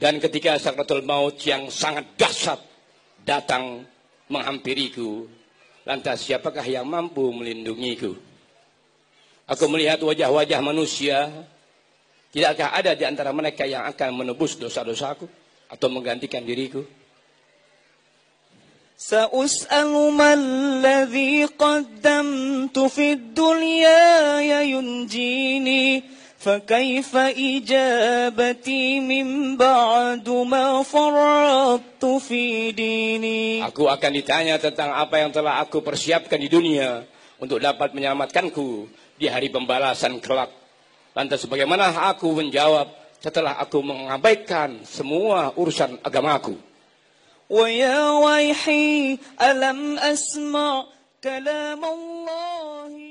Dan ketika sakratul maut yang sangat dahsyat datang menghampiriku, lantas siapakah yang mampu melindungiku? Aku melihat wajah-wajah manusia, tidakkah ada di antara mereka yang akan menebus dosa-dosaku atau menggantikan diriku? سأسأل ما الذي قدمت في الدنيا ينجيني فكيف إجابتي من بعد ما فرطت في ديني Aku akan ditanya tentang apa yang telah aku persiapkan di dunia untuk dapat menyelamatkanku di hari pembalasan kelak. Lantas bagaimana aku menjawab setelah aku mengabaikan semua urusan agamaku? ويا ويحي ألم أسمع كلام الله